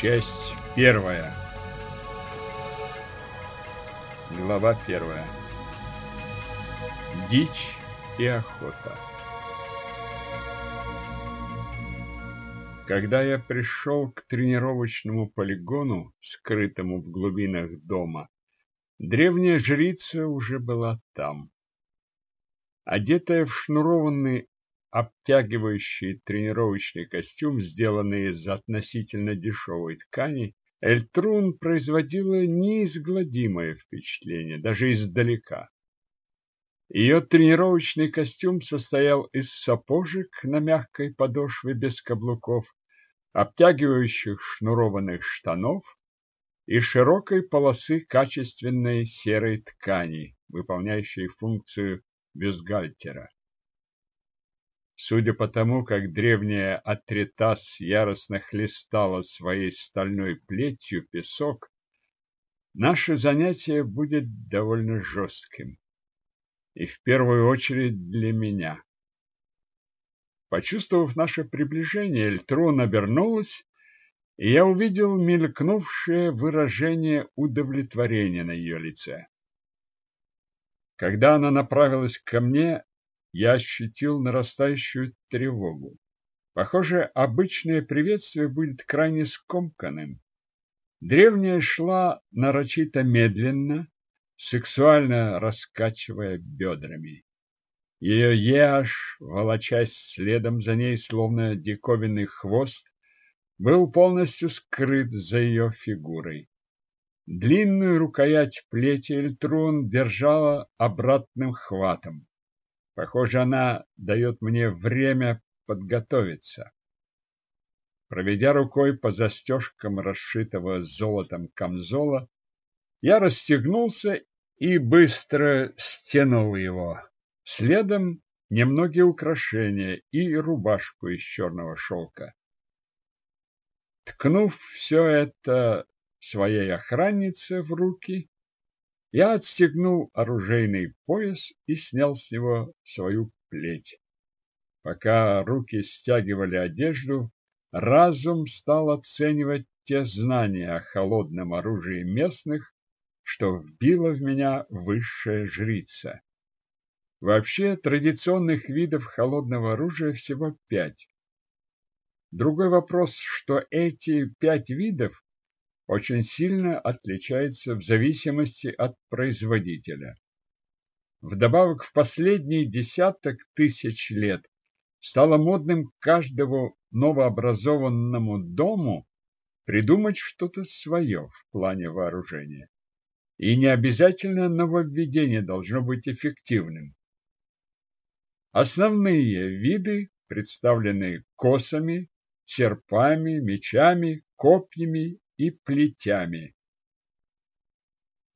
Часть первая. Глава первая. Дичь и охота. Когда я пришел к тренировочному полигону, скрытому в глубинах дома, древняя жрица уже была там. Одетая в шнурованный обтягивающий тренировочный костюм, сделанный из относительно дешевой ткани, Эльтрун производила неизгладимое впечатление, даже издалека. Ее тренировочный костюм состоял из сапожек на мягкой подошве без каблуков, обтягивающих шнурованных штанов и широкой полосы качественной серой ткани, выполняющей функцию бюстгальтера. Судя по тому, как древняя Атритас яростно хлестала своей стальной плетью песок, наше занятие будет довольно жестким. И в первую очередь для меня. Почувствовав наше приближение, Эльтрон обернулась, и я увидел мелькнувшее выражение удовлетворения на ее лице. Когда она направилась ко мне, я ощутил нарастающую тревогу. Похоже, обычное приветствие будет крайне скомканным. Древняя шла нарочито медленно, сексуально раскачивая бедрами. Ее еж, волочась следом за ней, словно диковинный хвост, был полностью скрыт за ее фигурой. Длинную рукоять плети Эльтрун держала обратным хватом. Похоже, она дает мне время подготовиться. Проведя рукой по застежкам расшитого золотом камзола, я расстегнулся и быстро стянул его. Следом немногие украшения и рубашку из черного шелка. Ткнув все это своей охраннице в руки, я отстегнул оружейный пояс и снял с него свою плеть. Пока руки стягивали одежду, разум стал оценивать те знания о холодном оружии местных, что вбила в меня высшая жрица. Вообще, традиционных видов холодного оружия всего пять. Другой вопрос, что эти пять видов очень сильно отличается в зависимости от производителя. Вдобавок, в последние десяток тысяч лет стало модным каждому новообразованному дому придумать что-то свое в плане вооружения. И не обязательно нововведение должно быть эффективным. Основные виды представлены косами, серпами, мечами, копьями и плетями.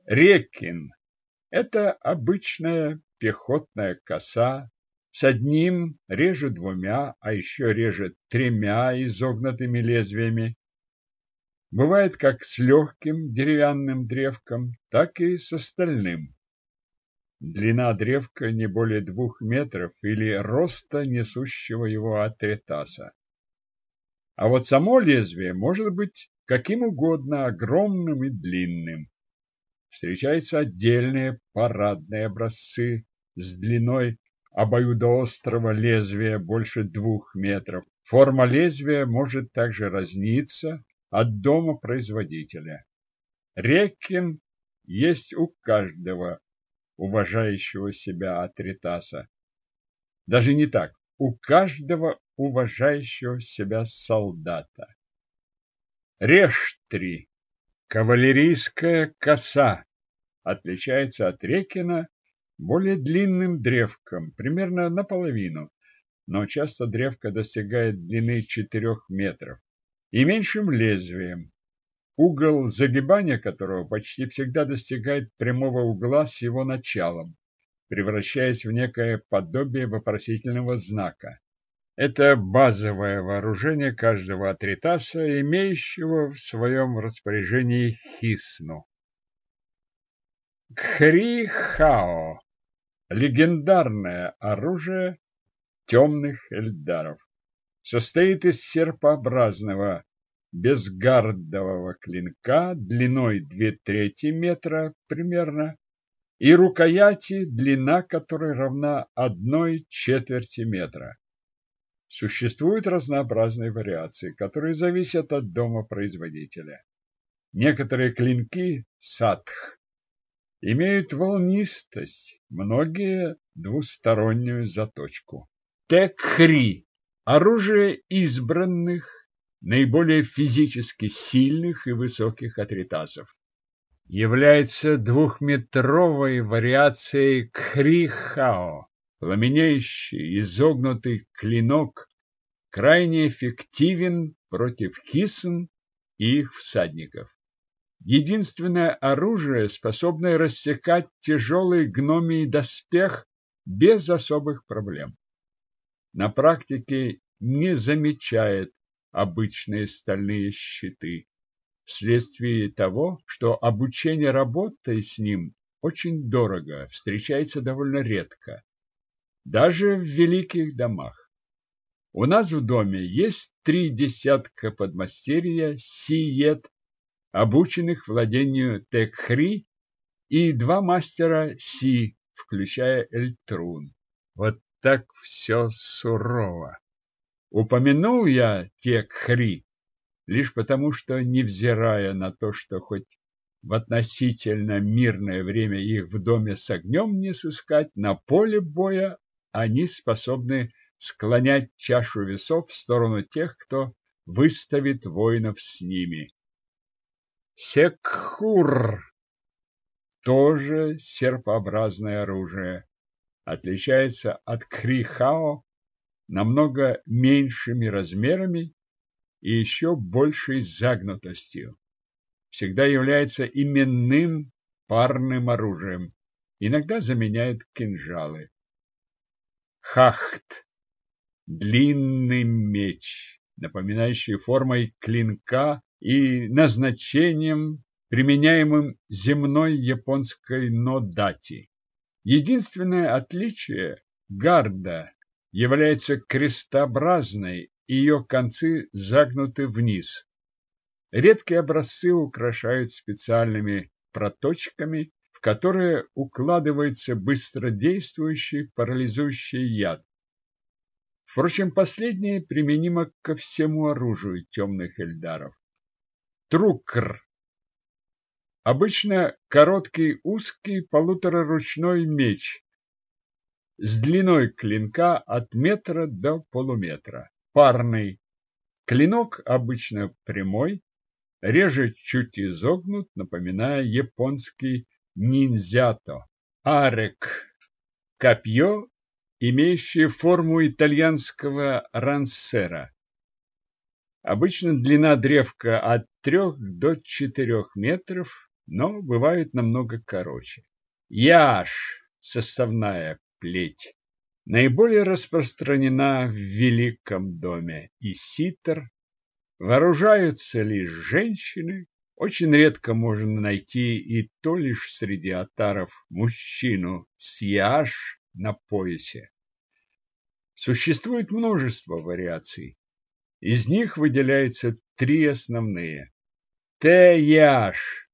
Рекин – это обычная пехотная коса с одним, реже двумя, а еще реже тремя изогнутыми лезвиями. Бывает как с легким деревянным древком, так и с остальным. Длина древка не более двух метров или роста несущего его атритаса. А вот само лезвие может быть каким угодно огромным и длинным. Встречаются отдельные парадные образцы с длиной обоюдоострого лезвия больше двух метров. Форма лезвия может также разниться от дома производителя. Рекин есть у каждого уважающего себя атритаса. Даже не так, у каждого уважающего себя солдата. Рештри. Кавалерийская коса. Отличается от рекина более длинным древком, примерно наполовину, но часто древко достигает длины 4 метров, и меньшим лезвием, угол загибания которого почти всегда достигает прямого угла с его началом, превращаясь в некое подобие вопросительного знака. Это базовое вооружение каждого атритаса, имеющего в своем распоряжении хисну. Кхри-хао – легендарное оружие темных эльдаров. Состоит из серпообразного безгардового клинка длиной две трети метра примерно и рукояти, длина которой равна одной четверти метра. Существуют разнообразные вариации, которые зависят от дома производителя. Некоторые клинки сатх имеют волнистость, многие двустороннюю заточку. Текхри – оружие избранных, наиболее физически сильных и высоких атритасов. Является двухметровой вариацией кхри-хао, пламенеющий изогнутый клинок, крайне эффективен против кисн и их всадников. Единственное оружие, способное рассекать тяжелый гномий доспех без особых проблем. На практике не замечает обычные стальные щиты, вследствие того, что обучение работой с ним очень дорого, встречается довольно редко, даже в великих домах. У нас в доме есть три десятка подмастерья сиет, обученных владению текхри, и два мастера си, включая эльтрун. Вот так все сурово. Упомянул я текхри лишь потому, что, невзирая на то, что хоть в относительно мирное время их в доме с огнем не сыскать, на поле боя они способны склонять чашу весов в сторону тех, кто выставит воинов с ними. Секхур тоже серпообразное оружие, отличается от крихао намного меньшими размерами и еще большей загнутостью. Всегда является именным парным оружием, иногда заменяет кинжалы. Хахт – длинный меч, напоминающий формой клинка и назначением, применяемым земной японской нодати. Единственное отличие – гарда является крестообразной, ее концы загнуты вниз. Редкие образцы украшают специальными проточками, в которые укладывается быстродействующий парализующий яд. Впрочем, последнее применимо ко всему оружию темных эльдаров. Трукр. Обычно короткий узкий полутораручной меч с длиной клинка от метра до полуметра. Парный. Клинок обычно прямой, реже чуть изогнут, напоминая японский ниндзято. Арек. Копье, имеющее форму итальянского рансера. Обычно длина древка от 3 до 4 метров, но бывает намного короче. Яш – составная плеть. Наиболее распространена в Великом доме и ситр. Вооружаются лишь женщины. Очень редко можно найти и то лишь среди атаров мужчину с яш на поясе. Существует множество вариаций. Из них выделяются три основные. Т-яш.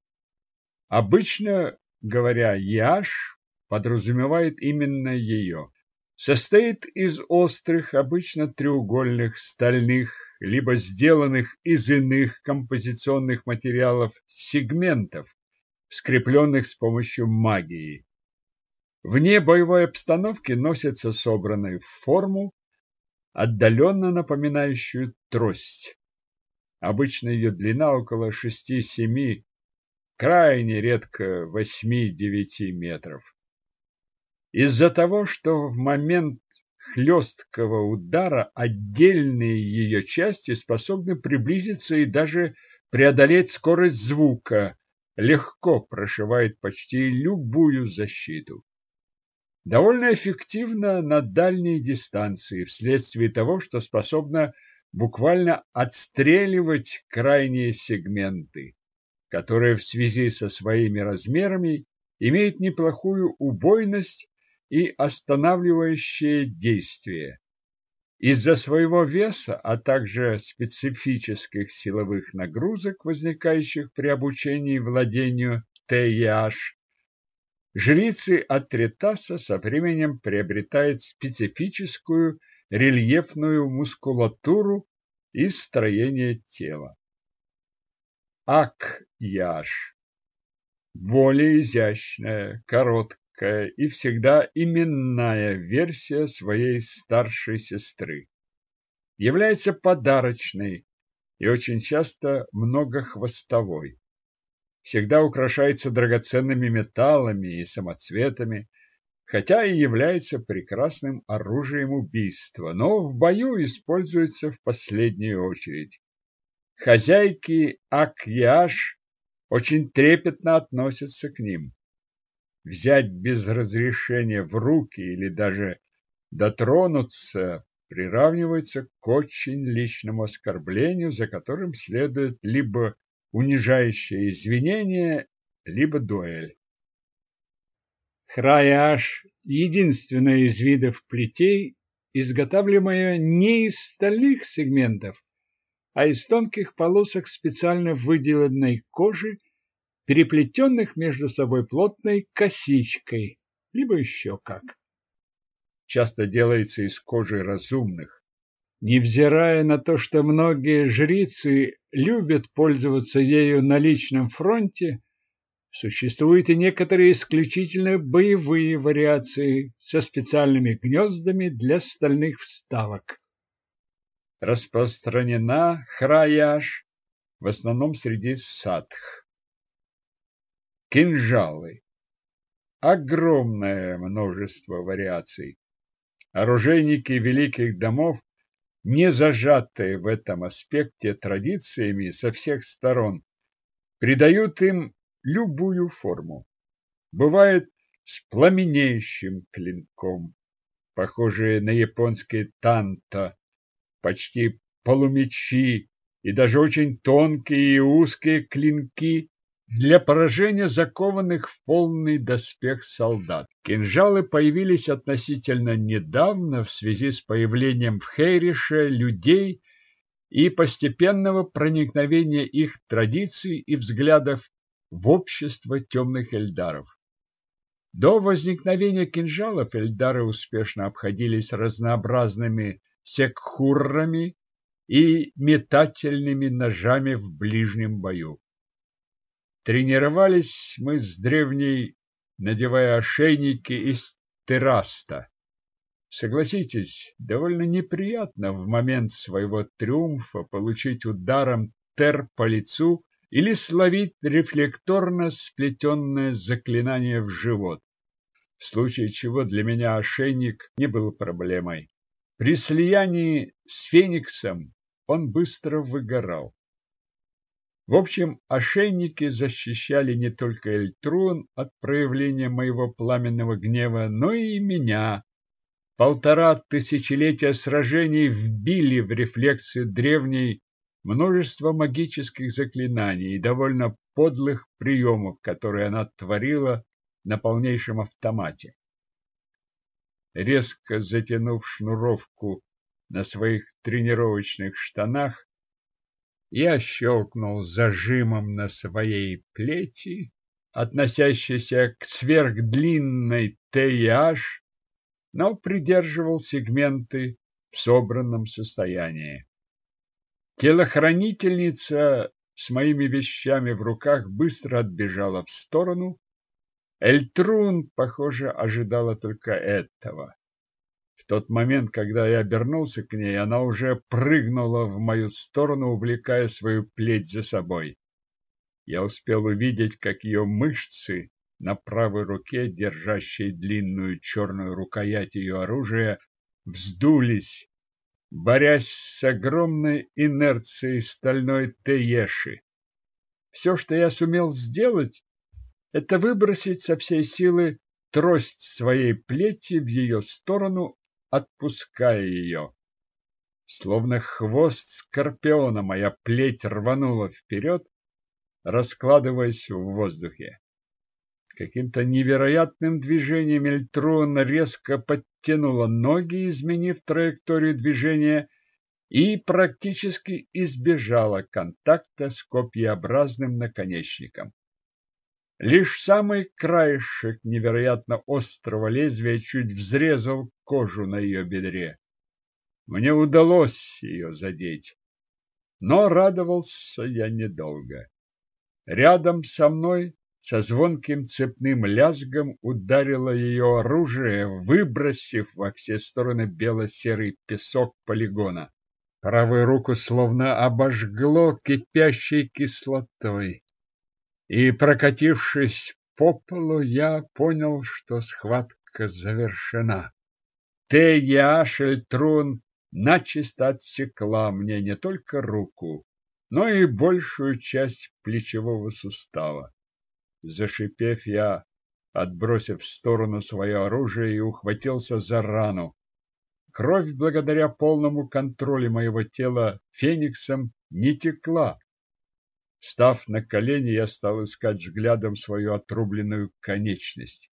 Обычно, говоря яш, подразумевает именно ее. Состоит из острых, обычно треугольных, стальных, либо сделанных из иных композиционных материалов сегментов, скрепленных с помощью магии. Вне боевой обстановки носятся собранной в форму, отдаленно напоминающую трость. Обычно ее длина около 6-7, крайне редко 8-9 метров. Из-за того, что в момент хлесткого удара отдельные ее части способны приблизиться и даже преодолеть скорость звука, легко прошивает почти любую защиту. Довольно эффективно на дальней дистанции, вследствие того, что способна буквально отстреливать крайние сегменты, которые в связи со своими размерами имеют неплохую убойность и останавливающее действие. Из-за своего веса, а также специфических силовых нагрузок, возникающих при обучении владению ТЯШ, жрицы Атритаса со временем приобретают специфическую рельефную мускулатуру и строение тела. Ак-яш более изящная, короткая и всегда именная версия своей старшей сестры. Является подарочной и очень часто многохвостовой. Всегда украшается драгоценными металлами и самоцветами, хотя и является прекрасным оружием убийства, но в бою используется в последнюю очередь. Хозяйки Акьяш очень трепетно относятся к ним. Взять без разрешения в руки или даже дотронуться приравнивается к очень личному оскорблению, за которым следует либо унижающее извинение, либо дуэль. Храяш – единственное из видов плетей, изготавливаемое не из стальных сегментов, а из тонких полосок специально выделанной кожи, переплетенных между собой плотной косичкой, либо еще как. Часто делается из кожи разумных. Невзирая на то, что многие жрицы любят пользоваться ею на личном фронте, существуют и некоторые исключительно боевые вариации со специальными гнездами для стальных вставок распространена храяж, в основном среди садх. Кинжалы. Огромное множество вариаций. Оружейники великих домов, не зажатые в этом аспекте традициями со всех сторон, придают им любую форму. Бывает с пламенеющим клинком, похожие на японские танто, почти полумечи и даже очень тонкие и узкие клинки для поражения закованных в полный доспех солдат. Кинжалы появились относительно недавно в связи с появлением в Хейрише людей и постепенного проникновения их традиций и взглядов в общество темных эльдаров. До возникновения кинжалов эльдары успешно обходились разнообразными секхуррами и метательными ножами в ближнем бою. Тренировались мы с древней, надевая ошейники из тераста. Согласитесь, довольно неприятно в момент своего триумфа получить ударом тер по лицу или словить рефлекторно сплетенное заклинание в живот, в случае чего для меня ошейник не был проблемой. При слиянии с Фениксом он быстро выгорал. В общем, ошейники защищали не только Эльтрун от проявления моего пламенного гнева, но и меня. Полтора тысячелетия сражений вбили в рефлексы древней множество магических заклинаний и довольно подлых приемов, которые она творила на полнейшем автомате резко затянув шнуровку на своих тренировочных штанах, я щелкнул зажимом на своей плети, относящейся к сверхдлинной ТИАЖ, но придерживал сегменты в собранном состоянии. Телохранительница с моими вещами в руках быстро отбежала в сторону, Эльтрун, похоже, ожидала только этого. В тот момент, когда я обернулся к ней, она уже прыгнула в мою сторону, увлекая свою плеть за собой. Я успел увидеть, как ее мышцы на правой руке, держащей длинную черную рукоять ее оружия, вздулись, борясь с огромной инерцией стальной Тееши. Все, что я сумел сделать, это выбросить со всей силы трость своей плети в ее сторону, отпуская ее. Словно хвост скорпиона моя плеть рванула вперед, раскладываясь в воздухе. Каким-то невероятным движением Эльтрон резко подтянула ноги, изменив траекторию движения, и практически избежала контакта с копьеобразным наконечником. Лишь самый краешек невероятно острого лезвия чуть взрезал кожу на ее бедре. Мне удалось ее задеть, но радовался я недолго. Рядом со мной со звонким цепным лязгом ударило ее оружие, выбросив во все стороны бело-серый песок полигона. Правую руку словно обожгло кипящей кислотой. И, прокатившись по полу, я понял, что схватка завершена. Тея Шельтрун начисто отсекла мне не только руку, но и большую часть плечевого сустава. Зашипев, я, отбросив в сторону свое оружие, и ухватился за рану. Кровь, благодаря полному контролю моего тела фениксом, не текла. Став на колени, я стал искать взглядом свою отрубленную конечность.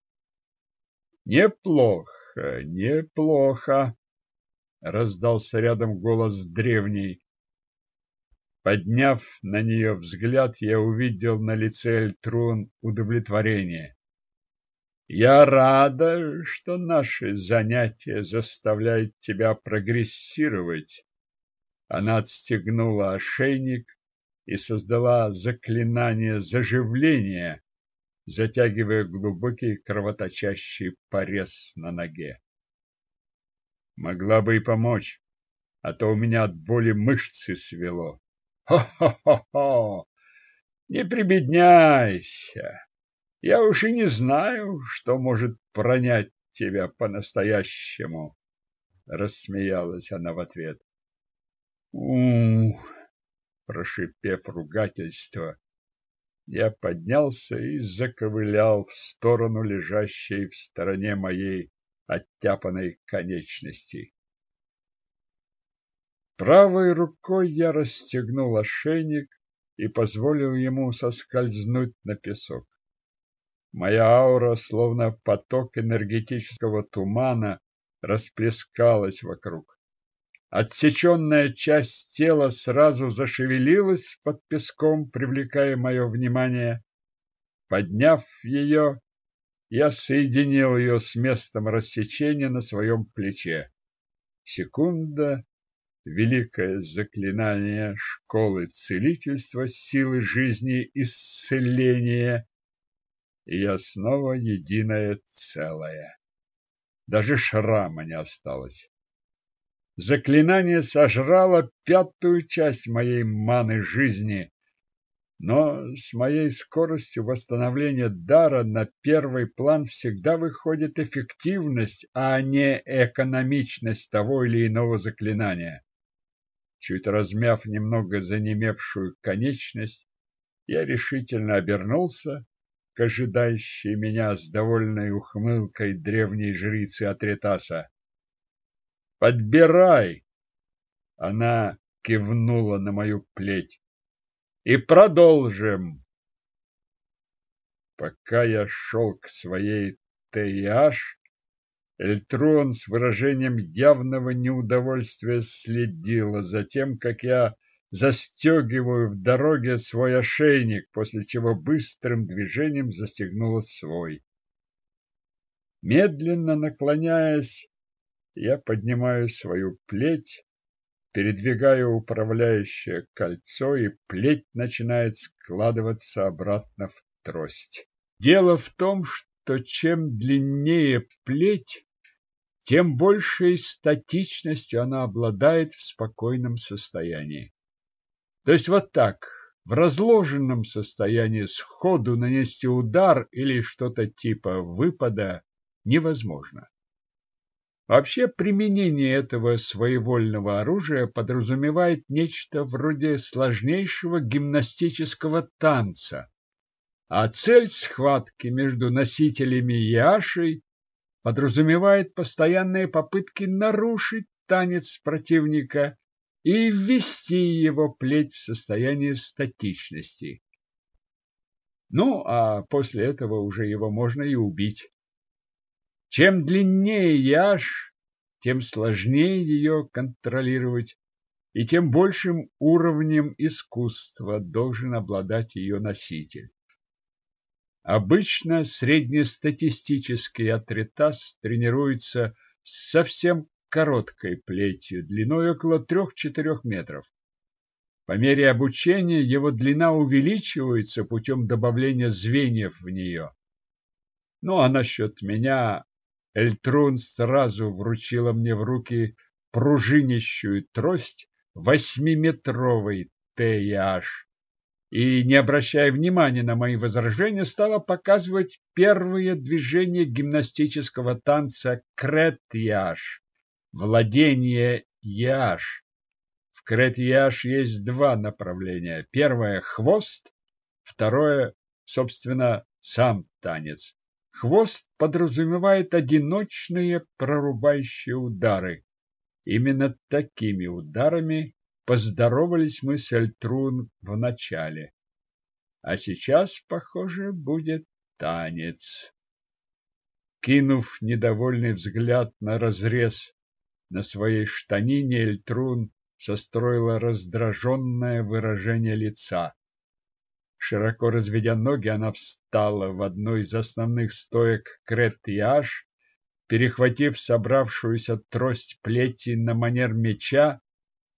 «Неплохо, неплохо!» — раздался рядом голос древний. Подняв на нее взгляд, я увидел на лице Эльтрун удовлетворение. Я рада, что наше занятие заставляет тебя прогрессировать. Она отстегнула ошейник и создала заклинание заживления, затягивая глубокий кровоточащий порез на ноге. Могла бы и помочь, а то у меня от боли мышцы свело. Хо-хо-хо! Не прибедняйся! Я уж и не знаю, что может пронять тебя по-настоящему, рассмеялась она в ответ. Ух, прошипев ругательство, я поднялся и заковылял в сторону лежащей в стороне моей оттяпанной конечности. Правой рукой я расстегнул ошейник и позволил ему соскользнуть на песок. Моя аура, словно поток энергетического тумана, расплескалась вокруг. Отсеченная часть тела сразу зашевелилась под песком, привлекая мое внимание. Подняв ее, я соединил ее с местом рассечения на своем плече. Секунда, великое заклинание школы целительства, силы жизни, исцеления, и я снова единое целое. Даже шрама не осталось. Заклинание сожрало пятую часть моей маны жизни, но с моей скоростью восстановления дара на первый план всегда выходит эффективность, а не экономичность того или иного заклинания. Чуть размяв немного занемевшую конечность, я решительно обернулся к ожидающей меня с довольной ухмылкой древней жрицы Атретаса. «Подбирай!» Она кивнула на мою плеть. «И продолжим!» Пока я шел к своей Теяш, Эльтрон с выражением явного неудовольствия следила за тем, как я застегиваю в дороге свой ошейник, после чего быстрым движением застегнула свой. Медленно наклоняясь, я поднимаю свою плеть, передвигаю управляющее кольцо, и плеть начинает складываться обратно в трость. Дело в том, что чем длиннее плеть, тем большей статичностью она обладает в спокойном состоянии. То есть вот так, в разложенном состоянии сходу нанести удар или что-то типа выпада невозможно. Вообще применение этого своевольного оружия подразумевает нечто вроде сложнейшего гимнастического танца, а цель схватки между носителями Яшей подразумевает постоянные попытки нарушить танец противника и ввести его плеть в состояние статичности. Ну, а после этого уже его можно и убить. Чем длиннее яж, тем сложнее ее контролировать, и тем большим уровнем искусства должен обладать ее носитель. Обычно среднестатистический атритас тренируется с совсем короткой плетью, длиной около 3-4 метров. По мере обучения его длина увеличивается путем добавления звеньев в нее. Ну а насчет меня Эльтрун сразу вручила мне в руки пружинищую трость восьмиметровый ТЯш и, не обращая внимания на мои возражения, стала показывать первые движения гимнастического танца крет-яш, владение яш. Крет-яш есть два направления. Первое – хвост, второе – собственно, сам танец. Хвост подразумевает одиночные прорубающие удары. Именно такими ударами поздоровались мы с Эльтрун в начале. А сейчас, похоже, будет танец. Кинув недовольный взгляд на разрез на своей штанине, Эльтрун состроила раздраженное выражение лица. Широко разведя ноги, она встала в одну из основных стоек крет-яж, перехватив собравшуюся трость плети на манер меча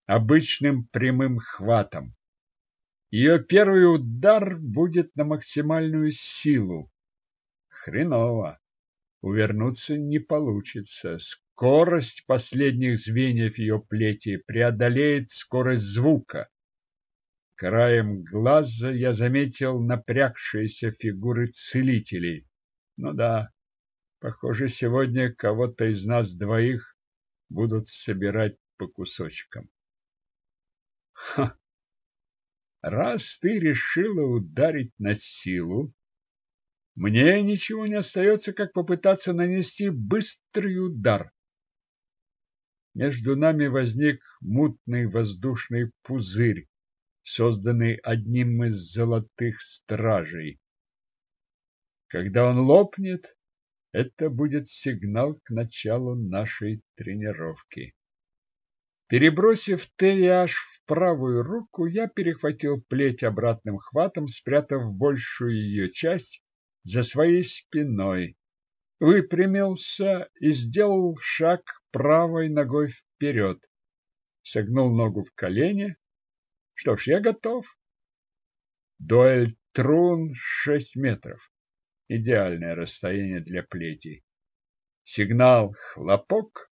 обычным прямым хватом. Ее первый удар будет на максимальную силу. Хреново. Увернуться не получится. Скорость последних звеньев ее плети преодолеет скорость звука. Краем глаза я заметил напрягшиеся фигуры целителей. Ну да, похоже, сегодня кого-то из нас двоих будут собирать по кусочкам. Ха! Раз ты решила ударить на силу, мне ничего не остается, как попытаться нанести быстрый удар. Между нами возник мутный воздушный пузырь, созданный одним из золотых стражей. Когда он лопнет, это будет сигнал к началу нашей тренировки. Перебросив Теяж в правую руку, я перехватил плеть обратным хватом, спрятав большую ее часть за своей спиной, выпрямился и сделал шаг правой ногой вперед. Согнул ногу в колени. Что ж, я готов. Дуэль трун шесть метров. Идеальное расстояние для плети. Сигнал «хлопок».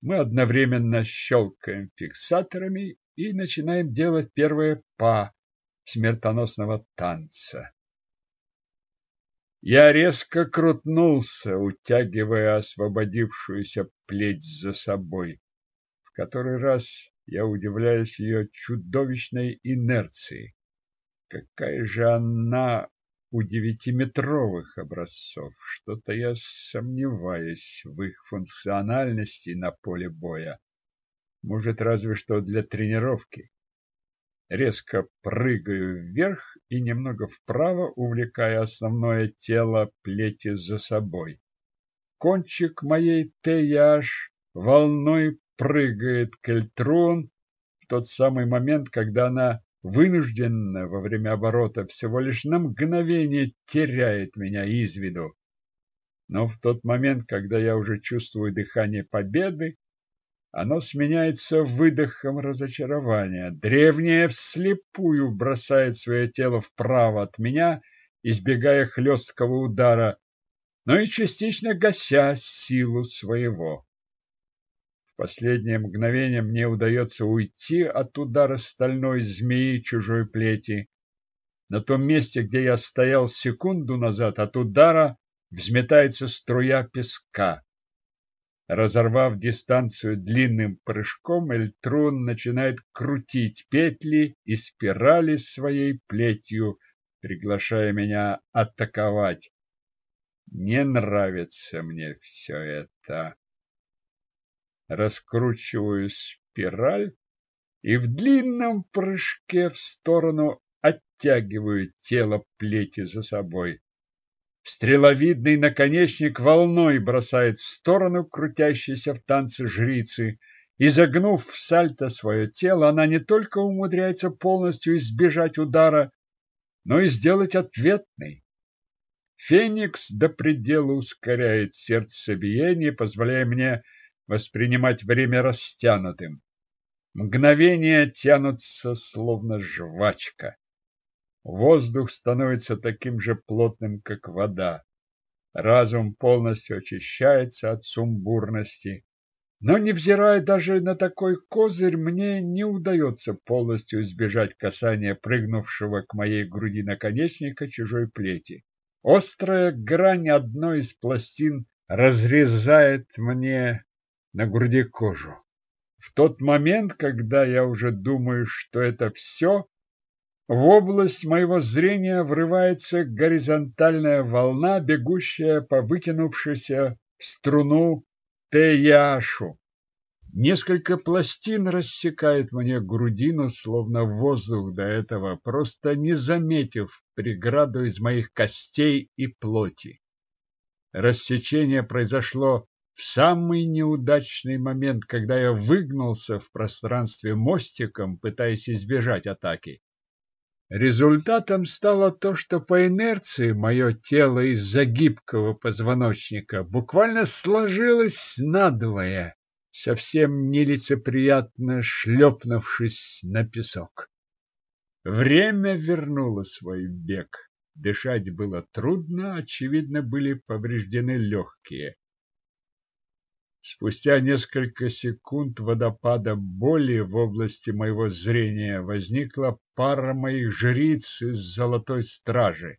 Мы одновременно щелкаем фиксаторами и начинаем делать первое па смертоносного танца. Я резко крутнулся, утягивая освободившуюся плеть за собой. В который раз я удивляюсь ее чудовищной инерции. Какая же она у девятиметровых образцов. Что-то я сомневаюсь в их функциональности на поле боя. Может, разве что для тренировки резко прыгаю вверх и немного вправо, увлекая основное тело плети за собой. Кончик моей теяж волной прыгает к в тот самый момент, когда она вынужденно во время оборота всего лишь на мгновение теряет меня из виду. Но в тот момент, когда я уже чувствую дыхание победы, оно сменяется выдохом разочарования. Древнее вслепую бросает свое тело вправо от меня, избегая хлесткого удара, но и частично гася силу своего. Последнее мгновение мне удается уйти от удара стальной змеи чужой плети. На том месте, где я стоял секунду назад, от удара взметается струя песка. Разорвав дистанцию длинным прыжком, Эльтрун начинает крутить петли и спирали своей плетью, приглашая меня атаковать. Не нравится мне все это. Раскручиваю спираль и в длинном прыжке в сторону оттягиваю тело плети за собой. Стреловидный наконечник волной бросает в сторону крутящейся в танце жрицы. Изогнув в сальто свое тело, она не только умудряется полностью избежать удара, но и сделать ответный. Феникс до предела ускоряет сердцебиение, позволяя мне воспринимать время растянутым. Мгновения тянутся, словно жвачка. Воздух становится таким же плотным, как вода. Разум полностью очищается от сумбурности. Но, невзирая даже на такой козырь, мне не удается полностью избежать касания прыгнувшего к моей груди наконечника чужой плети. Острая грань одной из пластин разрезает мне на груди кожу. В тот момент, когда я уже думаю, что это все, в область моего зрения врывается горизонтальная волна, бегущая по вытянувшейся в струну Теяшу. Несколько пластин рассекает мне грудину, словно воздух до этого, просто не заметив преграду из моих костей и плоти. Рассечение произошло в самый неудачный момент, когда я выгнулся в пространстве мостиком, пытаясь избежать атаки. Результатом стало то, что по инерции мое тело из-за гибкого позвоночника буквально сложилось надвое, совсем нелицеприятно шлепнувшись на песок. Время вернуло свой бег. Дышать было трудно, очевидно, были повреждены легкие. Спустя несколько секунд водопада боли в области моего зрения возникла пара моих жриц из Золотой Стражи.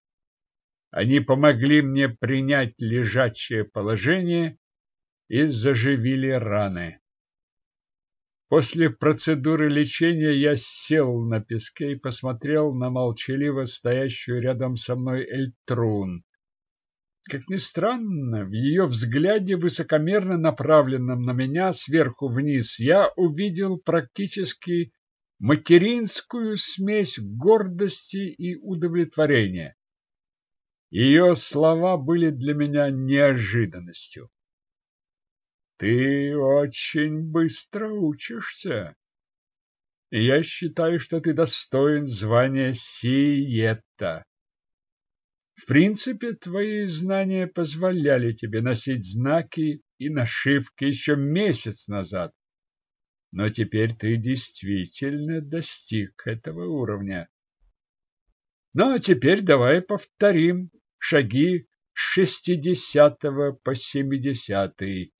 Они помогли мне принять лежачее положение и заживили раны. После процедуры лечения я сел на песке и посмотрел на молчаливо стоящую рядом со мной Эльтрун. Как ни странно, в ее взгляде, высокомерно направленном на меня сверху вниз, я увидел практически материнскую смесь гордости и удовлетворения. Ее слова были для меня неожиданностью. Ты очень быстро учишься. я считаю, что ты достоин звания Сиета. В принципе, твои знания позволяли тебе носить знаки и нашивки еще месяц назад. Но теперь ты действительно достиг этого уровня. Ну, а теперь давай повторим шаги с шестидесятого по семидесятый.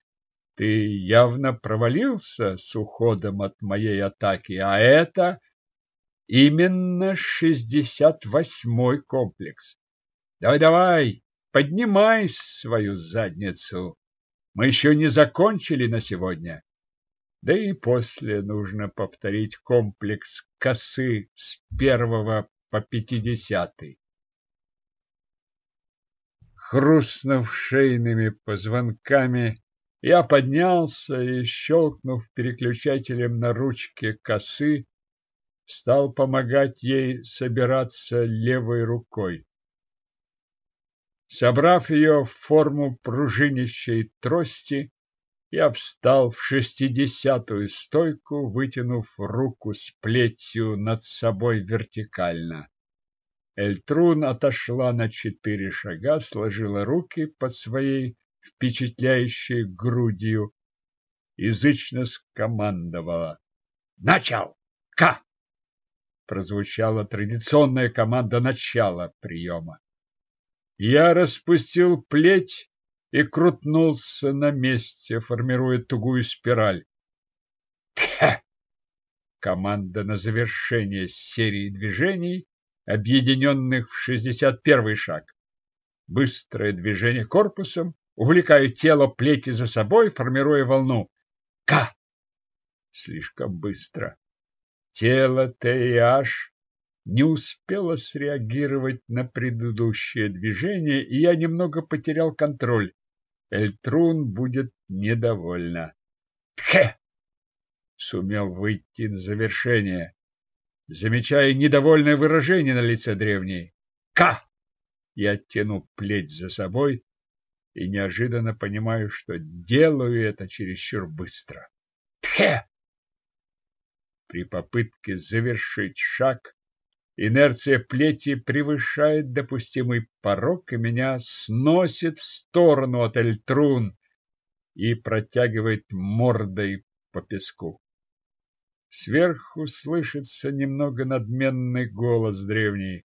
Ты явно провалился с уходом от моей атаки, а это именно шестьдесят восьмой комплекс. Давай-давай, поднимай свою задницу. Мы еще не закончили на сегодня. Да и после нужно повторить комплекс косы с первого по пятидесятый. Хрустнув шейными позвонками, я поднялся и, щелкнув переключателем на ручке косы, стал помогать ей собираться левой рукой. Собрав ее в форму пружинищей трости, я встал в шестидесятую стойку, вытянув руку с плетью над собой вертикально. Эльтрун отошла на четыре шага, сложила руки под своей впечатляющей грудью, язычно скомандовала. «Начал! К!» Прозвучала традиционная команда начала приема. Я распустил плеть и крутнулся на месте, формируя тугую спираль. Ха! Команда на завершение серии движений, объединенных в 61 шаг. Быстрое движение корпусом, увлекаю тело плети за собой, формируя волну. К! Слишком быстро. Тело Т и H не успела среагировать на предыдущее движение, и я немного потерял контроль. Эльтрун будет недовольна. Тхе! Сумел выйти на завершение. замечая недовольное выражение на лице древней. «Ка!» Я тяну плеть за собой и неожиданно понимаю, что делаю это чересчур быстро. «Тхе!» При попытке завершить шаг инерция плети превышает допустимый порог и меня сносит в сторону от Эльтрун и протягивает мордой по песку. Сверху слышится немного надменный голос древний.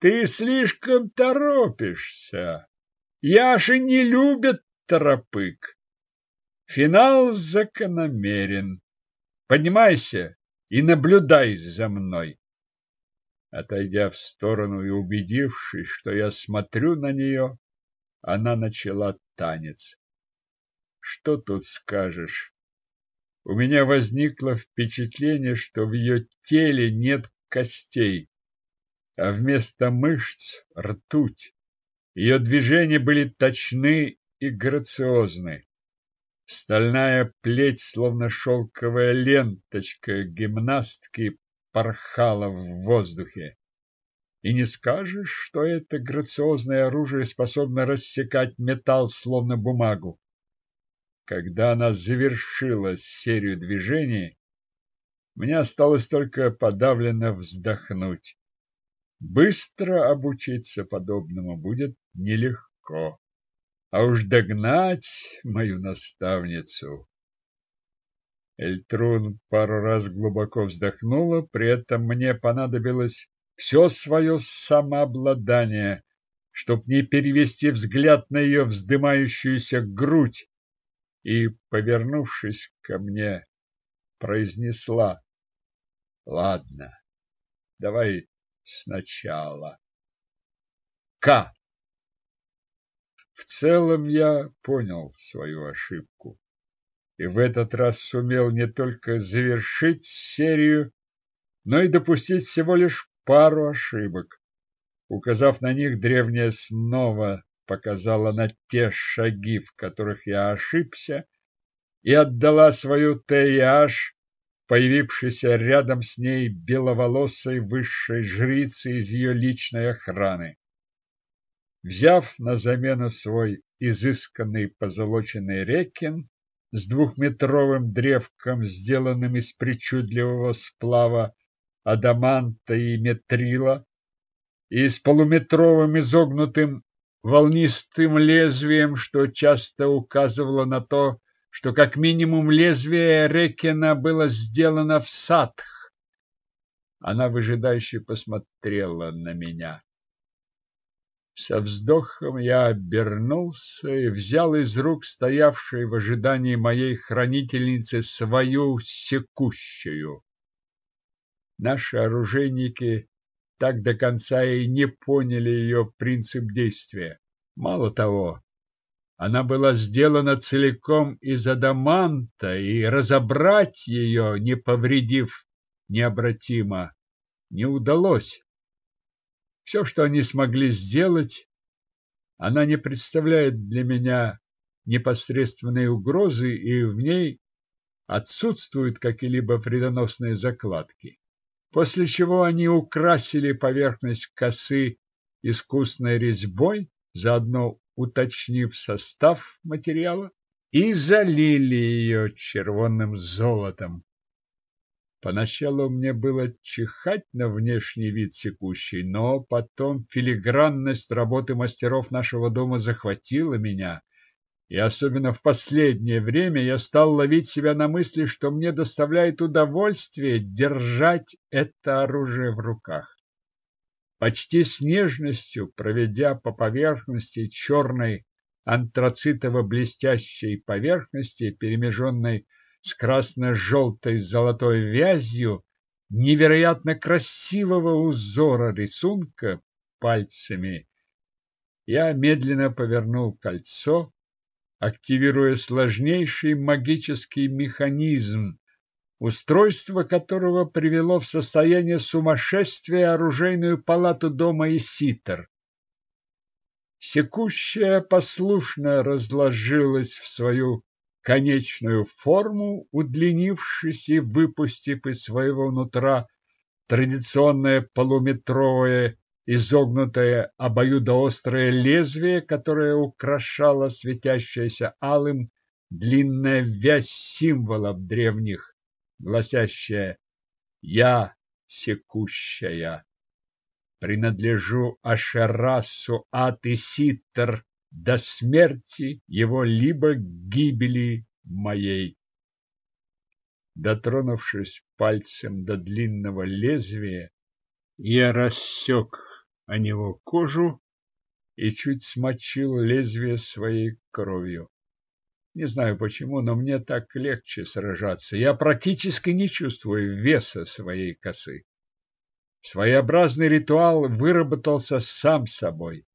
Ты слишком торопишься. Яши не любят торопык. Финал закономерен. Поднимайся и наблюдай за мной. Отойдя в сторону и убедившись, что я смотрю на нее, она начала танец. Что тут скажешь? У меня возникло впечатление, что в ее теле нет костей а вместо мышц – ртуть. Ее движения были точны и грациозны. Стальная плеть, словно шелковая ленточка гимнастки, порхала в воздухе. И не скажешь, что это грациозное оружие способно рассекать металл, словно бумагу. Когда она завершила серию движений, мне осталось только подавленно вздохнуть. Быстро обучиться подобному будет нелегко, а уж догнать мою наставницу. Эльтрун пару раз глубоко вздохнула, при этом мне понадобилось все свое самообладание, чтоб не перевести взгляд на ее вздымающуюся грудь, и, повернувшись ко мне, произнесла «Ладно, давай сначала. К. В целом я понял свою ошибку и в этот раз сумел не только завершить серию, но и допустить всего лишь пару ошибок. Указав на них, древняя снова показала на те шаги, в которых я ошибся, и отдала свою ТИАЖ появившейся рядом с ней беловолосой высшей жрицы из ее личной охраны. Взяв на замену свой изысканный позолоченный рекин с двухметровым древком, сделанным из причудливого сплава адаманта и метрила, и с полуметровым изогнутым волнистым лезвием, что часто указывало на то, что как минимум лезвие Рекена было сделано в садх. Она выжидающе посмотрела на меня. Со вздохом я обернулся и взял из рук стоявшей в ожидании моей хранительницы свою секущую. Наши оружейники так до конца и не поняли ее принцип действия. Мало того, она была сделана целиком из адаманта, и разобрать ее, не повредив необратимо, не удалось. Все, что они смогли сделать, она не представляет для меня непосредственной угрозы, и в ней отсутствуют какие-либо вредоносные закладки. После чего они украсили поверхность косы искусной резьбой, заодно уточнив состав материала, и залили ее червонным золотом. Поначалу мне было чихать на внешний вид секущей, но потом филигранность работы мастеров нашего дома захватила меня, и особенно в последнее время я стал ловить себя на мысли, что мне доставляет удовольствие держать это оружие в руках. Почти с нежностью проведя по поверхности черной антрацитово-блестящей поверхности, перемеженной с красно-желтой золотой вязью, невероятно красивого узора рисунка пальцами, я медленно повернул кольцо, активируя сложнейший магический механизм, устройство которого привело в состояние сумасшествия оружейную палату дома Иситер. Секущая послушно разложилась в свою конечную форму, удлинившись и выпустив из своего нутра традиционное полуметровое изогнутое обоюдоострое лезвие, которое украшало светящаяся алым длинная вязь символов древних, гласящая «Я секущая, принадлежу Ашерасу Ат и Ситтер до смерти его либо гибели моей». Дотронувшись пальцем до длинного лезвия, я рассек о него кожу и чуть смочил лезвие своей кровью. Не знаю почему, но мне так легче сражаться. Я практически не чувствую веса своей косы. Своеобразный ритуал выработался сам собой.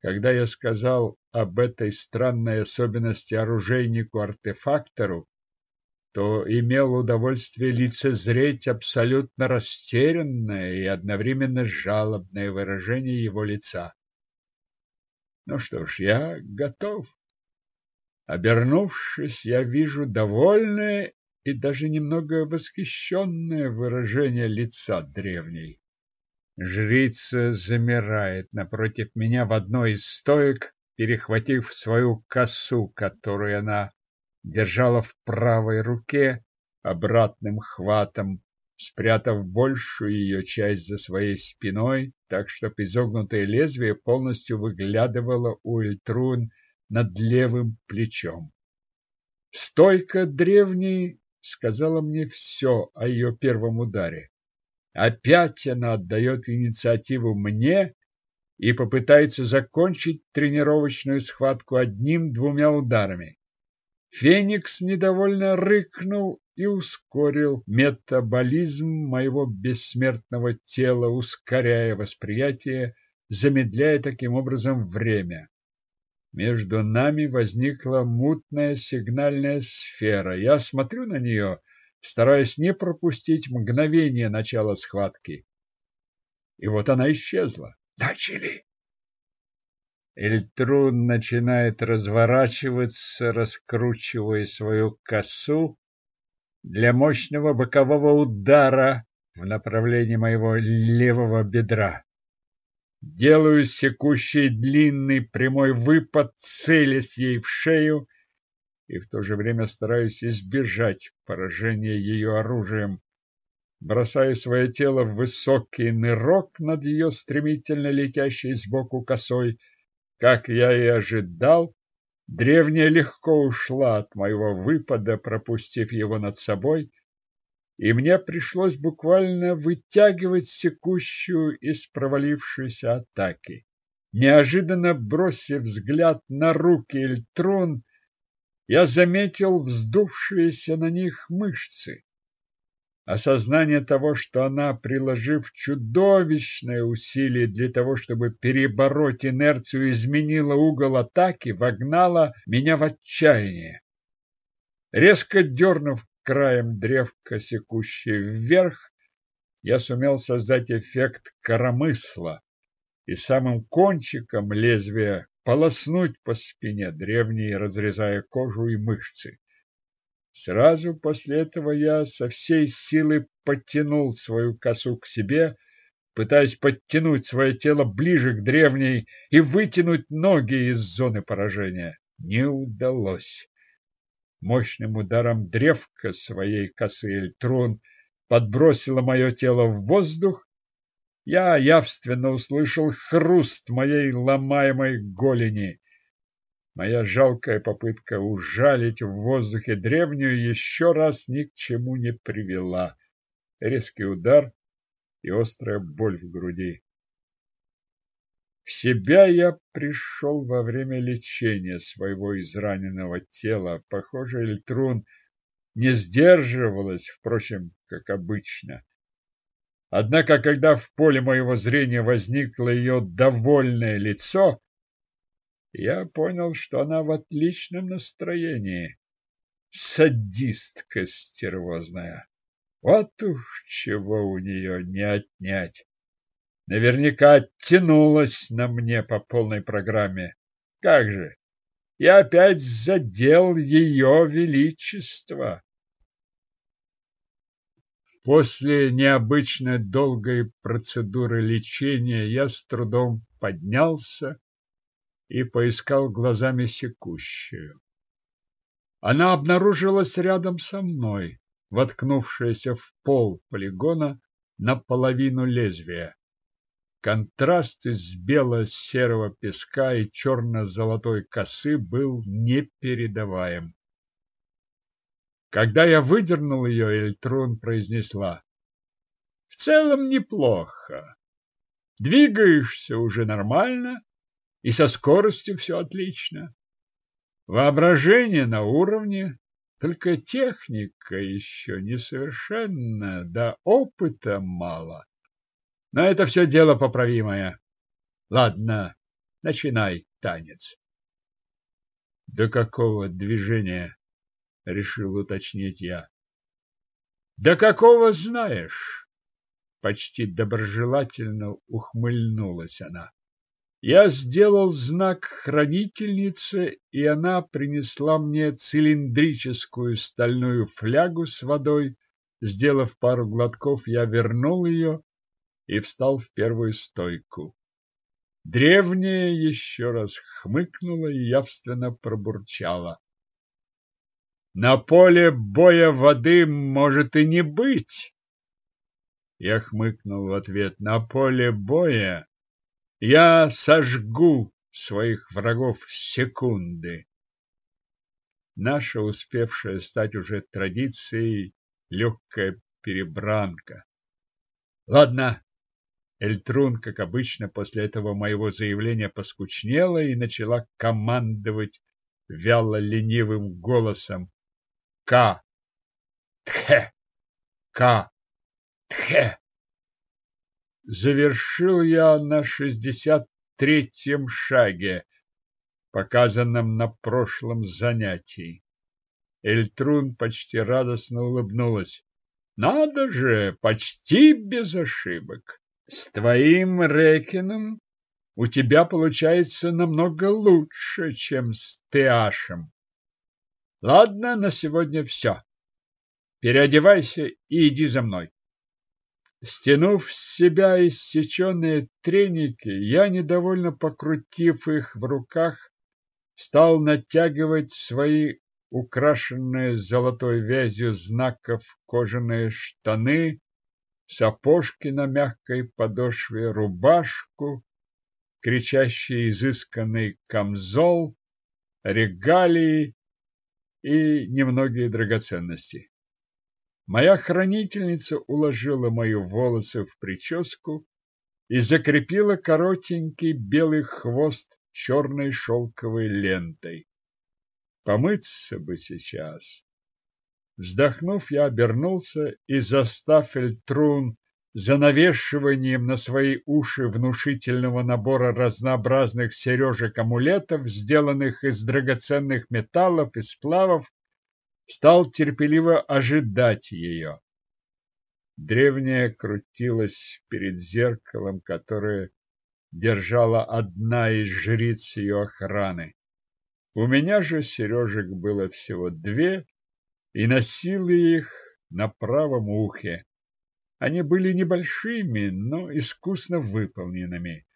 Когда я сказал об этой странной особенности оружейнику-артефактору, то имел удовольствие лицезреть абсолютно растерянное и одновременно жалобное выражение его лица. Ну что ж, я готов. Обернувшись, я вижу довольное и даже немного восхищенное выражение лица древней. Жрица замирает напротив меня в одной из стоек, перехватив свою косу, которую она держала в правой руке обратным хватом, спрятав большую ее часть за своей спиной, так что изогнутое лезвие полностью выглядывало у Эльтрун над левым плечом. Стойка древней сказала мне все о ее первом ударе. Опять она отдает инициативу мне и попытается закончить тренировочную схватку одним-двумя ударами. Феникс недовольно рыкнул и ускорил метаболизм моего бессмертного тела, ускоряя восприятие, замедляя таким образом время. Между нами возникла мутная сигнальная сфера. Я смотрю на нее, стараясь не пропустить мгновение начала схватки. И вот она исчезла. Начали! Эльтрун начинает разворачиваться, раскручивая свою косу для мощного бокового удара в направлении моего левого бедра. Делаю секущий длинный прямой выпад, целясь ей в шею, и в то же время стараюсь избежать поражения ее оружием. Бросаю свое тело в высокий нырок над ее стремительно летящей сбоку косой, как я и ожидал, древняя легко ушла от моего выпада, пропустив его над собой, и мне пришлось буквально вытягивать секущую из провалившейся атаки. Неожиданно бросив взгляд на руки Эльтрон, я заметил вздувшиеся на них мышцы. Осознание того, что она, приложив чудовищное усилие для того, чтобы перебороть инерцию, изменила угол атаки, вогнало меня в отчаяние. Резко дернув краем древка, секущей вверх, я сумел создать эффект коромысла и самым кончиком лезвия полоснуть по спине древней, разрезая кожу и мышцы. Сразу после этого я со всей силы подтянул свою косу к себе, пытаясь подтянуть свое тело ближе к древней и вытянуть ноги из зоны поражения. Не удалось. Мощным ударом древка своей косы Эльтрон подбросила мое тело в воздух. Я явственно услышал хруст моей ломаемой голени. Моя жалкая попытка ужалить в воздухе древнюю еще раз ни к чему не привела. Резкий удар и острая боль в груди. В себя я пришел во время лечения своего израненного тела. Похоже, Эльтрун не сдерживалась, впрочем, как обычно. Однако, когда в поле моего зрения возникло ее довольное лицо, я понял, что она в отличном настроении. Садистка стервозная. Вот уж чего у нее не отнять. Наверняка оттянулась на мне по полной программе. Как же? Я опять задел ее величество. После необычно долгой процедуры лечения я с трудом поднялся и поискал глазами секущую. Она обнаружилась рядом со мной, воткнувшаяся в пол полигона наполовину лезвия. Контраст из бело-серого песка и черно-золотой косы был непередаваем. Когда я выдернул ее, Эльтрун произнесла. В целом неплохо. Двигаешься уже нормально, и со скоростью все отлично. Воображение на уровне, только техника еще несовершенна, да опыта мало. Но это все дело поправимое. Ладно, начинай танец. До какого движения? Решил уточнить я. Да какого знаешь? Почти доброжелательно ухмыльнулась она. Я сделал знак хранительнице, и она принесла мне цилиндрическую стальную флягу с водой. Сделав пару глотков, я вернул ее и встал в первую стойку. Древняя еще раз хмыкнула и явственно пробурчала. На поле боя воды может и не быть. Я хмыкнул в ответ. На поле боя я сожгу своих врагов в секунды. Наша успевшая стать уже традицией легкая перебранка. Ладно, Эльтрун, как обычно, после этого моего заявления поскучнела и начала командовать вяло-ленивым голосом. К. Тхе. К. Тхе завершил я на шестьдесят третьем шаге, показанном на прошлом занятии. Эльтрун почти радостно улыбнулась. Надо же, почти без ошибок. С твоим Рекином у тебя получается намного лучше, чем с Теашем. Ладно, на сегодня все. Переодевайся и иди за мной. Стянув с себя иссеченные треники, я, недовольно покрутив их в руках, стал натягивать свои украшенные золотой вязью знаков кожаные штаны, сапожки на мягкой подошве, рубашку, кричащий изысканный камзол, регалии и немногие драгоценности. Моя хранительница уложила мои волосы в прическу и закрепила коротенький белый хвост черной шелковой лентой. Помыться бы сейчас. Вздохнув, я обернулся и, застав Эльтрун за навешиванием на свои уши внушительного набора разнообразных сережек-амулетов, сделанных из драгоценных металлов и сплавов, стал терпеливо ожидать ее. Древняя крутилась перед зеркалом, которое держала одна из жриц ее охраны. У меня же сережек было всего две, и носил их на правом ухе. Они были небольшими, но искусно выполненными.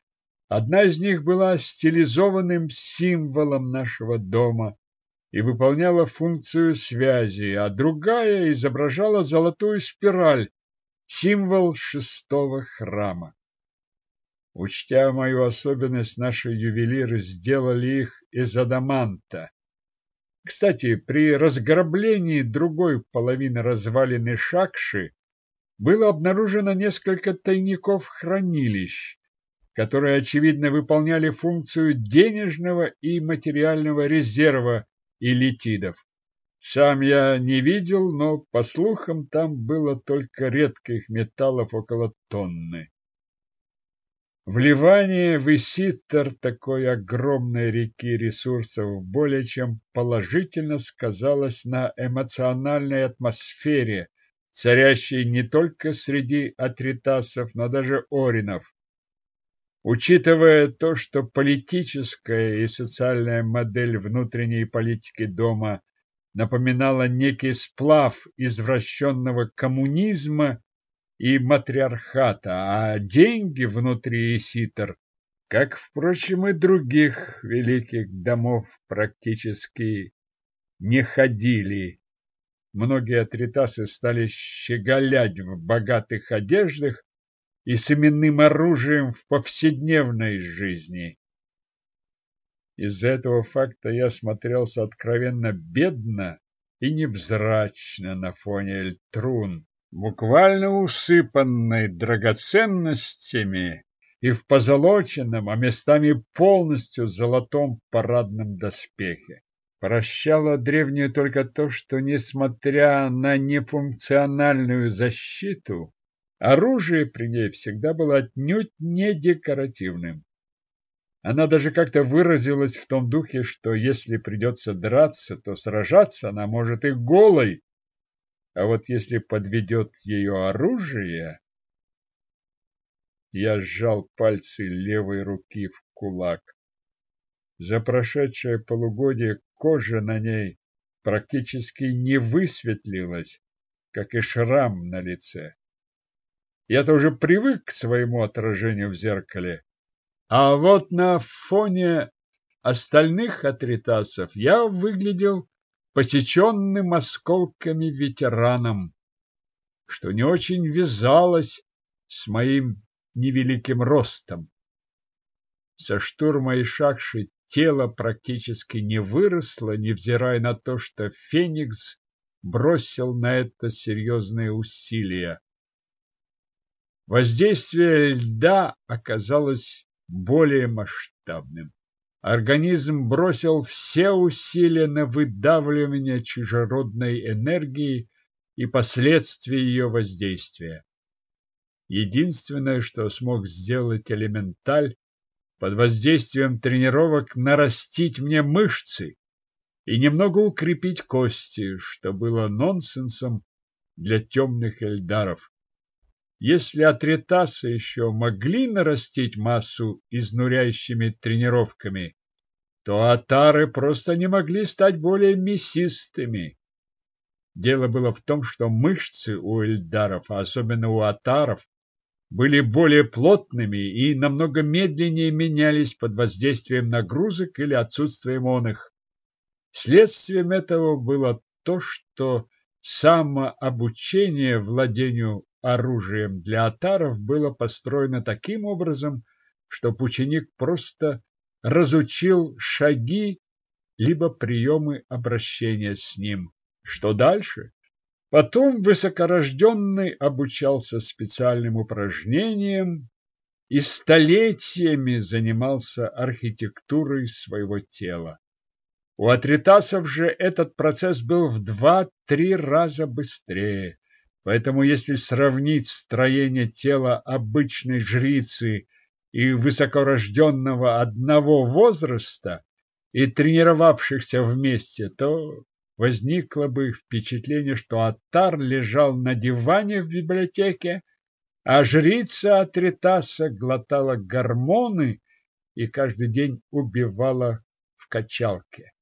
Одна из них была стилизованным символом нашего дома, и выполняла функцию связи, а другая изображала золотую спираль, символ шестого храма. Учтя мою особенность, наши ювелиры сделали их из адаманта. Кстати, при разграблении другой половины развалины Шакши было обнаружено несколько тайников-хранилищ, которые, очевидно, выполняли функцию денежного и материального резерва и летидов. Сам я не видел, но, по слухам, там было только редких металлов около тонны. Вливание в Иситтер такой огромной реки ресурсов более чем положительно сказалось на эмоциональной атмосфере, царящей не только среди атритасов, но даже оринов. Учитывая то, что политическая и социальная модель внутренней политики дома напоминала некий сплав извращенного коммунизма и матриархата, а деньги внутри Иситер, как, впрочем, и других великих домов, практически не ходили. Многие атритасы стали щеголять в богатых одеждах и с именным оружием в повседневной жизни. Из-за этого факта я смотрелся откровенно бедно и невзрачно на фоне Эльтрун, буквально усыпанной драгоценностями и в позолоченном, а местами полностью золотом парадном доспехе. Прощало древнюю только то, что, несмотря на нефункциональную защиту, оружие при ней всегда было отнюдь не декоративным. Она даже как-то выразилась в том духе, что если придется драться, то сражаться она может и голой. А вот если подведет ее оружие... Я сжал пальцы левой руки в кулак. За прошедшее полугодие кожа на ней практически не высветлилась, как и шрам на лице. Я-то уже привык к своему отражению в зеркале, а вот на фоне остальных атритасов я выглядел посеченным осколками ветераном, что не очень вязалось с моим невеликим ростом. Со штурма и шахши тело практически не выросло, невзирая на то, что Феникс бросил на это серьезные усилия. Воздействие льда оказалось более масштабным. Организм бросил все усилия на выдавливание чужеродной энергии и последствия ее воздействия. Единственное, что смог сделать элементаль, под воздействием тренировок нарастить мне мышцы и немного укрепить кости, что было нонсенсом для темных эльдаров. Если атритасы еще могли нарастить массу изнуряющими тренировками, то атары просто не могли стать более мясистыми. Дело было в том, что мышцы у эльдаров, а особенно у атаров, были более плотными и намного медленнее менялись под воздействием нагрузок или отсутствием он их. Следствием этого было то, что самообучение владению оружием для атаров было построено таким образом, что ученик просто разучил шаги либо приемы обращения с ним. Что дальше? Потом высокорожденный обучался специальным упражнениям и столетиями занимался архитектурой своего тела. У атритасов же этот процесс был в два-три раза быстрее. Поэтому если сравнить строение тела обычной жрицы и высокорожденного одного возраста и тренировавшихся вместе, то возникло бы впечатление, что Атар лежал на диване в библиотеке, а жрица Атритаса глотала гормоны и каждый день убивала в качалке.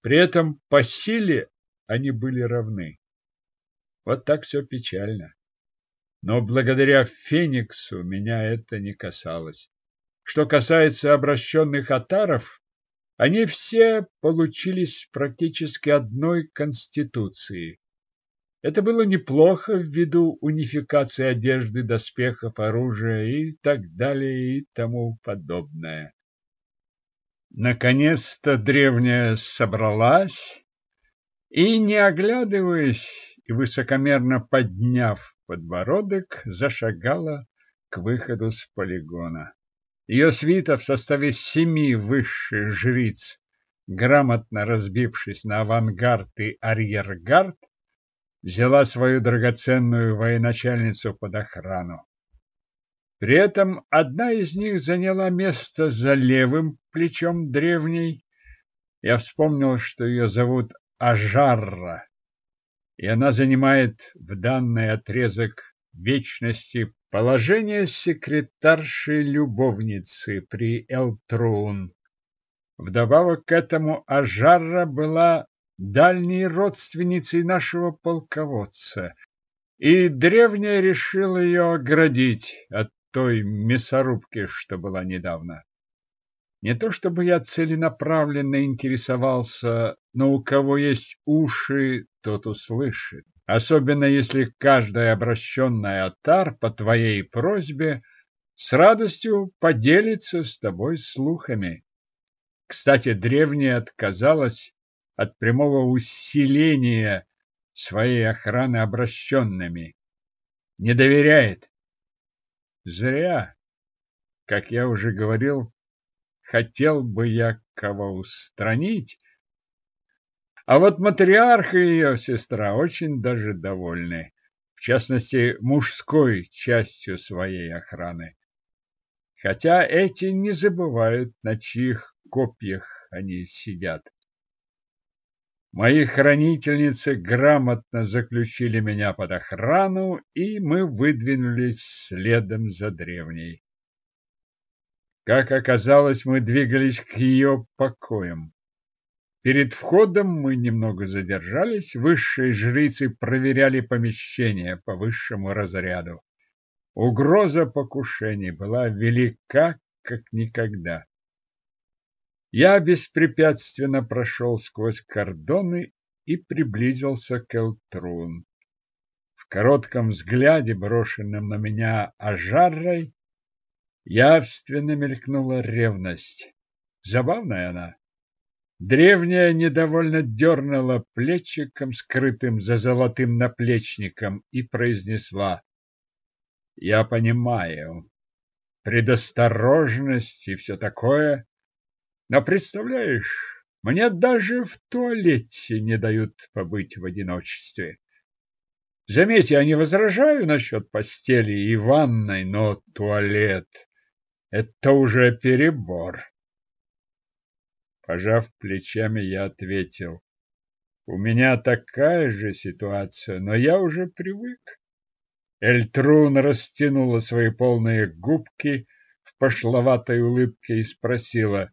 При этом по силе они были равны. Вот так все печально. Но благодаря Фениксу меня это не касалось. Что касается обращенных атаров, они все получились практически одной конституции. Это было неплохо ввиду унификации одежды, доспехов, оружия и так далее и тому подобное. Наконец-то древняя собралась и, не оглядываясь, и, высокомерно подняв подбородок, зашагала к выходу с полигона. Ее свита в составе семи высших жриц, грамотно разбившись на авангард и арьергард, взяла свою драгоценную военачальницу под охрану. При этом одна из них заняла место за левым плечом древней. Я вспомнил, что ее зовут Ажарра, и она занимает в данный отрезок вечности положение секретарши-любовницы при Элтрун. Вдобавок к этому Ажарра была дальней родственницей нашего полководца, и древняя решила ее оградить от той мясорубки, что была недавно. Не то чтобы я целенаправленно интересовался, но у кого есть уши, тот услышит. Особенно если каждая обращенная атар по твоей просьбе с радостью поделится с тобой слухами. Кстати, древняя отказалась от прямого усиления своей охраны обращенными. Не доверяет. Зря. Как я уже говорил, хотел бы я кого устранить, а вот матриарх и ее сестра очень даже довольны, в частности, мужской частью своей охраны. Хотя эти не забывают, на чьих копьях они сидят. Мои хранительницы грамотно заключили меня под охрану, и мы выдвинулись следом за древней. Как оказалось, мы двигались к ее покоям. Перед входом мы немного задержались, высшие жрицы проверяли помещение по высшему разряду. Угроза покушений была велика, как никогда. Я беспрепятственно прошел сквозь кордоны и приблизился к Элтрун. В коротком взгляде, брошенном на меня ожарой, явственно мелькнула ревность. Забавная она. Древняя недовольно дернула плечиком, скрытым за золотым наплечником, и произнесла «Я понимаю, предосторожность и все такое, но, представляешь, мне даже в туалете не дают побыть в одиночестве. Заметьте, я не возражаю насчет постели и ванной, но туалет — это уже перебор. Пожав плечами, я ответил. У меня такая же ситуация, но я уже привык. Эльтрун растянула свои полные губки в пошловатой улыбке и спросила,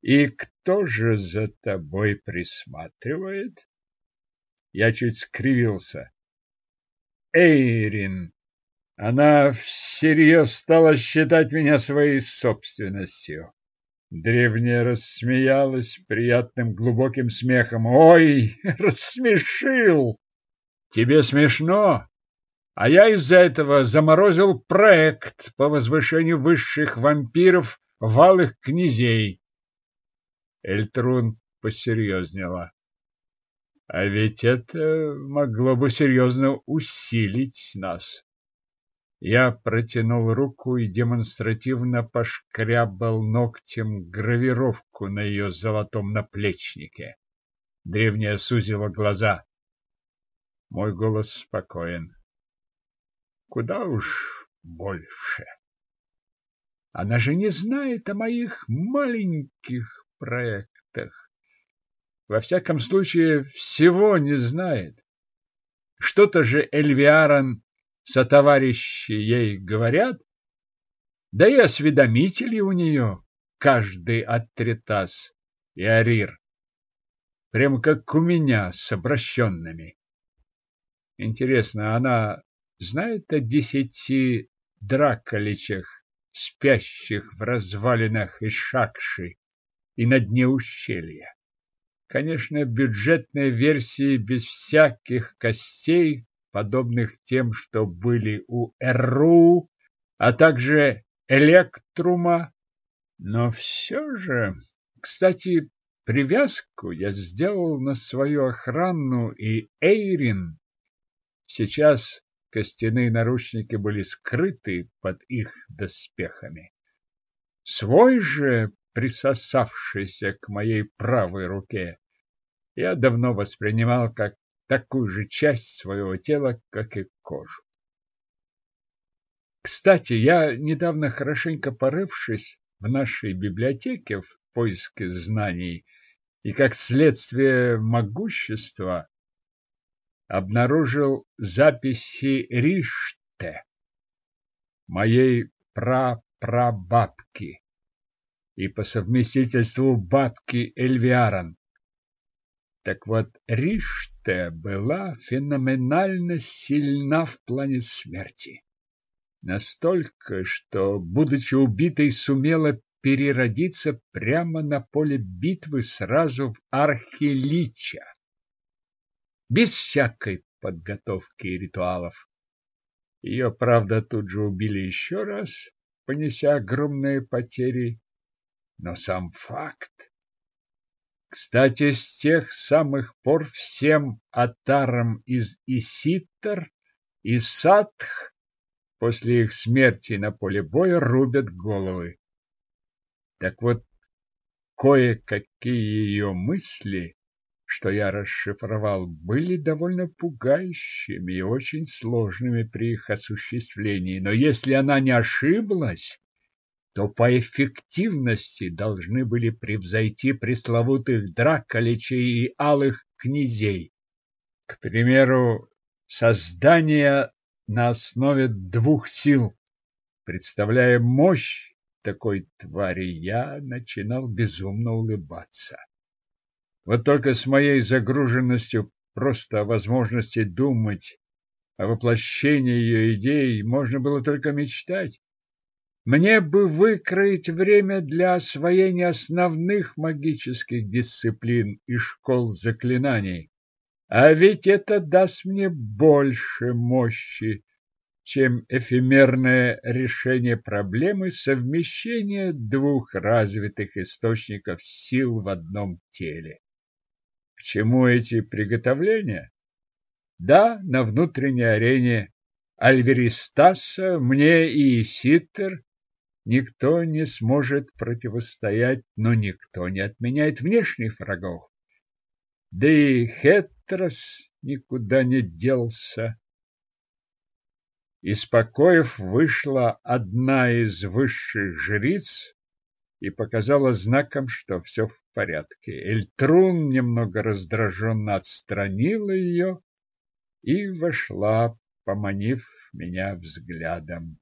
и кто же за тобой присматривает? Я чуть скривился. Эйрин. Она всерьез стала считать меня своей собственностью. Древняя рассмеялась приятным глубоким смехом. Ой, рассмешил! Тебе смешно? А я из-за этого заморозил проект по возвышению высших вампиров в алых князей. Эльтрун посерьезнела. А ведь это могло бы серьезно усилить нас. Я протянул руку и демонстративно пошкрябал ногтем гравировку на ее золотом наплечнике. Древняя сузила глаза. Мой голос спокоен. Куда уж больше. Она же не знает о моих маленьких проектах. Во всяком случае, всего не знает. Что-то же Эльвиарон сотоварищи ей говорят, да и осведомители у нее, каждый Аттритас и Арир, прямо как у меня с обращенными. Интересно, она знает о десяти драколичах, спящих в развалинах Ишакши, и на дне ущелья. Конечно, бюджетные версии без всяких костей, подобных тем, что были у РУ, а также Электрума, но все же, кстати, привязку я сделал на свою охрану и Эйрин. Сейчас костяные наручники были скрыты под их доспехами. Свой же присосавшийся к моей правой руке, я давно воспринимал как такую же часть своего тела, как и кожу. Кстати, я недавно хорошенько порывшись в нашей библиотеке в поиске знаний и как следствие могущества обнаружил записи Риште, моей прапрабабки и по совместительству бабки Эльвиарон. Так вот, Риште была феноменально сильна в плане смерти. Настолько, что, будучи убитой, сумела переродиться прямо на поле битвы сразу в архилича. Без всякой подготовки и ритуалов. Ее, правда, тут же убили еще раз, понеся огромные потери, но сам факт кстати, с тех самых пор всем атарам из Иситтер и Сатх после их смерти на поле боя рубят головы. Так вот, кое-какие ее мысли, что я расшифровал, были довольно пугающими и очень сложными при их осуществлении. Но если она не ошиблась, то по эффективности должны были превзойти пресловутых драколичей и алых князей. К примеру, создание на основе двух сил. Представляя мощь такой твари, я начинал безумно улыбаться. Вот только с моей загруженностью просто о возможности думать о воплощении ее идей можно было только мечтать. Мне бы выкроить время для освоения основных магических дисциплин и школ заклинаний. А ведь это даст мне больше мощи, чем эфемерное решение проблемы совмещения двух развитых источников сил в одном теле. К чему эти приготовления? Да, на внутренней арене Альверистаса мне и Ситтер Никто не сможет противостоять, но никто не отменяет внешних врагов. Да и Хетрос никуда не делся. Из покоев вышла одна из высших жриц и показала знаком, что все в порядке. Эльтрун немного раздраженно отстранила ее и вошла, поманив меня взглядом.